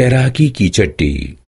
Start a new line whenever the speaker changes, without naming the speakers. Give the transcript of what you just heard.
तैराकी की चट्टी।